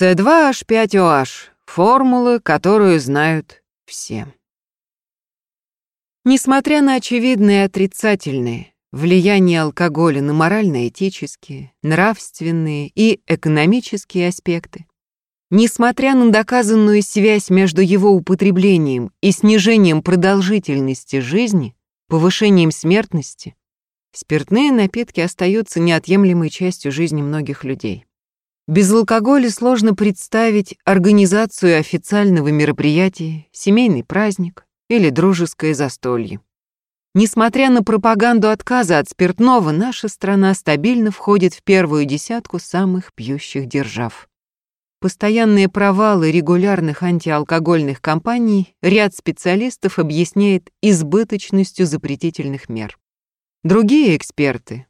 С2H5OH – формула, которую знают все. Несмотря на очевидные отрицательные влияние алкоголя на морально-этические, нравственные и экономические аспекты, несмотря на доказанную связь между его употреблением и снижением продолжительности жизни, повышением смертности, спиртные напитки остаются неотъемлемой частью жизни многих людей. Без алкоголя сложно представить организацию официального мероприятия, семейный праздник или дружеское застолье. Несмотря на пропаганду отказа от спиртного, наша страна стабильно входит в первую десятку самых пьющих держав. Постоянные провалы регулярных антиалкогольных кампаний ряд специалистов объясняет избыточностью запретительных мер. Другие эксперты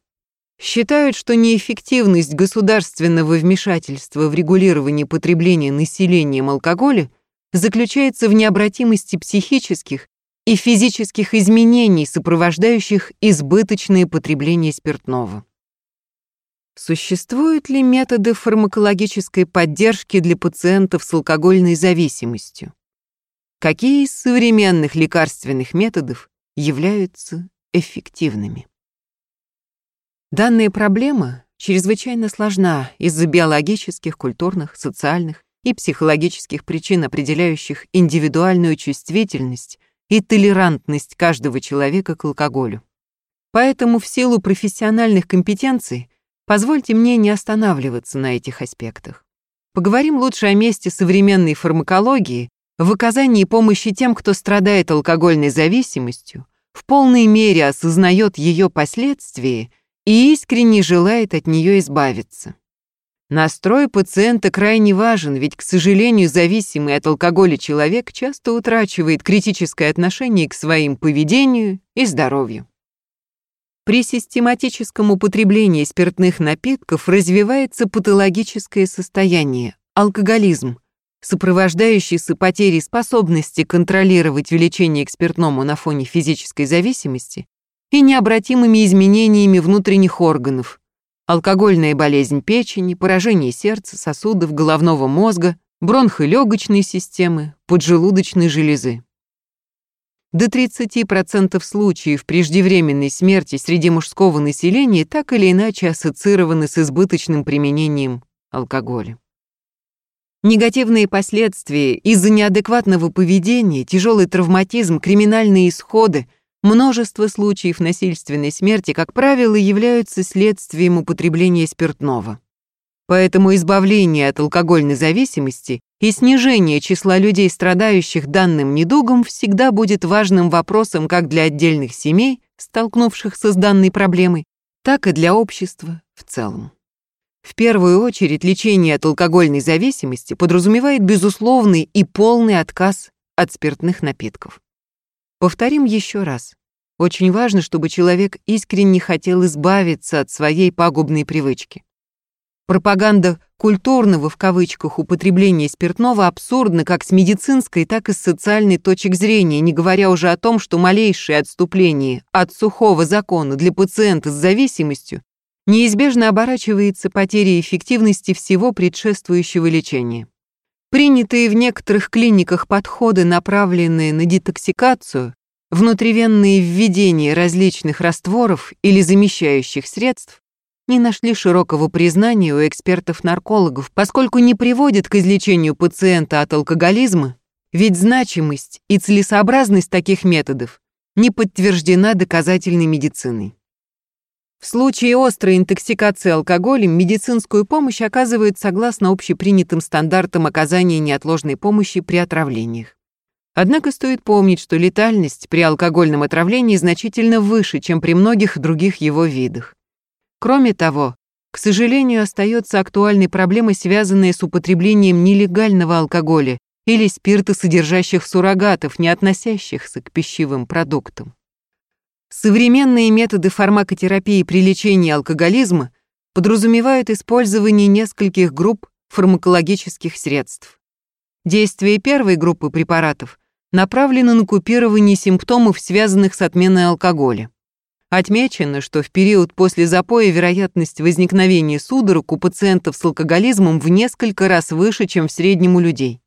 считают, что неэффективность государственного вмешательства в регулирование потребления населением алкоголя заключается в необратимости психических и физических изменений, сопровождающих избыточное потребление спиртного. Существуют ли методы фармакологической поддержки для пациентов с алкогольной зависимостью? Какие из современных лекарственных методов являются эффективными? Данная проблема чрезвычайно сложна из-за биологических, культурных, социальных и психологических причин, определяющих индивидуальную чувствительность и толерантность каждого человека к алкоголю. Поэтому в силу профессиональных компетенций позвольте мне не останавливаться на этих аспектах. Поговорим лучше о месте современной фармакологии в оказании помощи тем, кто страдает алкогольной зависимостью, в полной мере осознает ее последствия и искренне желает от нее избавиться. Настрой пациента крайне важен, ведь, к сожалению, зависимый от алкоголя человек часто утрачивает критическое отношение к своим поведению и здоровью. При систематическом употреблении спиртных напитков развивается патологическое состояние – алкоголизм, сопровождающийся потерей способности контролировать влечение к спиртному на фоне физической зависимости и необратимыми изменениями внутренних органов, алкогольная болезнь печени, поражение сердца, сосудов, головного мозга, бронхолегочной системы, поджелудочной железы. До 30% случаев преждевременной смерти среди мужского населения так или иначе ассоциированы с избыточным применением алкоголя. Негативные последствия из-за неадекватного поведения, тяжелый травматизм, криминальные исходы – Множество случаев насильственной смерти, как правило, являются следствием употребления спиртного. Поэтому избавление от алкогольной зависимости и снижение числа людей, страдающих данным недугом, всегда будет важным вопросом как для отдельных семей, столкнувшихся с данной проблемой, так и для общества в целом. В первую очередь лечение от алкогольной зависимости подразумевает безусловный и полный отказ от спиртных напитков. Повторим еще раз. Очень важно, чтобы человек искренне хотел избавиться от своей пагубной привычки. Пропаганда «культурного» в кавычках употребления спиртного абсурдна как с медицинской, так и с социальной точек зрения, не говоря уже о том, что малейшее отступление от сухого закона для пациента с зависимостью неизбежно оборачивается потерей эффективности всего предшествующего лечения. Принятые в некоторых клиниках подходы, направленные на детоксикацию, внутривенные введения различных растворов или замещающих средств, не нашли широкого признания у экспертов-наркологов, поскольку не приводят к излечению пациента от алкоголизма, ведь значимость и целесообразность таких методов не подтверждена доказательной медициной. В случае острой интоксикации алкоголем медицинскую помощь оказывают согласно общепринятым стандартам оказания неотложной помощи при отравлениях. Однако стоит помнить, что летальность при алкогольном отравлении значительно выше, чем при многих других его видах. Кроме того, к сожалению, остается актуальной проблемой, связанной с употреблением нелегального алкоголя или спиртосодержащих суррогатов, не относящихся к пищевым продуктам. Современные методы фармакотерапии при лечении алкоголизма подразумевают использование нескольких групп фармакологических средств. Действие первой группы препаратов направлено на купирование симптомов, связанных с отменой алкоголя. Отмечено, что в период после запоя вероятность возникновения судорог у пациентов с алкоголизмом в несколько раз выше, чем в среднем у людей.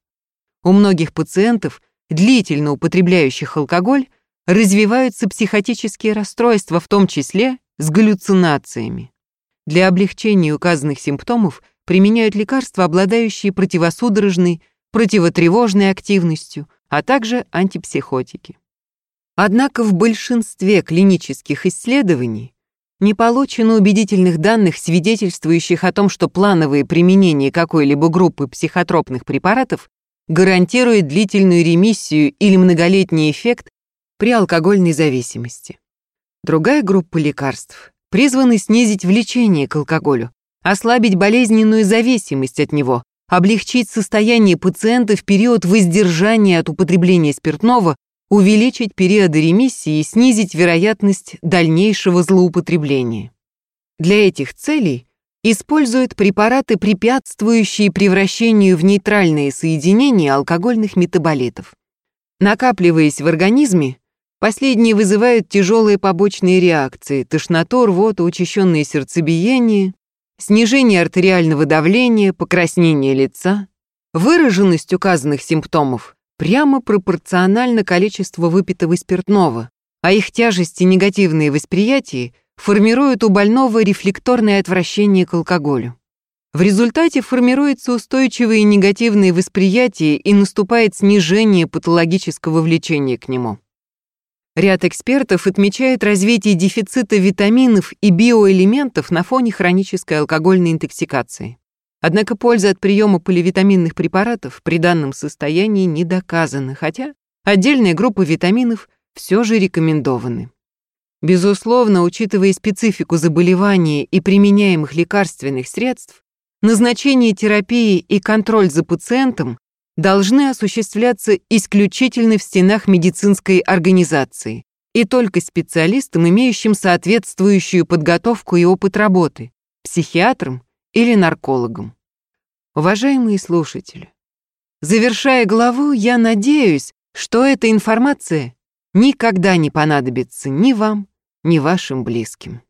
У многих пациентов, длительно употребляющих алкоголь, развиваются психотические расстройства, в том числе с галлюцинациями. Для облегчения указанных симптомов применяют лекарства, обладающие противосудорожной, противотревожной активностью, а также антипсихотики. Однако в большинстве клинических исследований не получено убедительных данных, свидетельствующих о том, что плановое применение какой-либо группы психотропных препаратов гарантирует длительную ремиссию или многолетний эффект при алкогольной зависимости. Другая группа лекарств призваны снизить влечение к алкоголю, ослабить болезненную зависимость от него, облегчить состояние пациента в период воздержания от употребления спиртного увеличить периоды ремиссии и снизить вероятность дальнейшего злоупотребления. Для этих целей используют препараты, препятствующие превращению в нейтральные соединения алкогольных метаболитов. Накапливаясь в организме, последние вызывают тяжелые побочные реакции, тошноту, рвоту, учащенное сердцебиение, снижение артериального давления, покраснение лица. Выраженность указанных симптомов прямо пропорционально количеству выпитого спиртного, а их тяжесть и негативные восприятия формируют у больного рефлекторное отвращение к алкоголю. В результате формируется устойчивое негативное восприятие и наступает снижение патологического влечения к нему. Ряд экспертов отмечает развитие дефицита витаминов и биоэлементов на фоне хронической алкогольной интоксикации. Однако польза от приема поливитаминных препаратов при данном состоянии не доказана, хотя отдельные группы витаминов все же рекомендованы. Безусловно, учитывая специфику заболевания и применяемых лекарственных средств, назначение терапии и контроль за пациентом должны осуществляться исключительно в стенах медицинской организации и только специалистам, имеющим соответствующую подготовку и опыт работы, психиатрам или наркологом. Уважаемые слушатели, завершая главу, я надеюсь, что эта информация никогда не понадобится ни вам, ни вашим близким.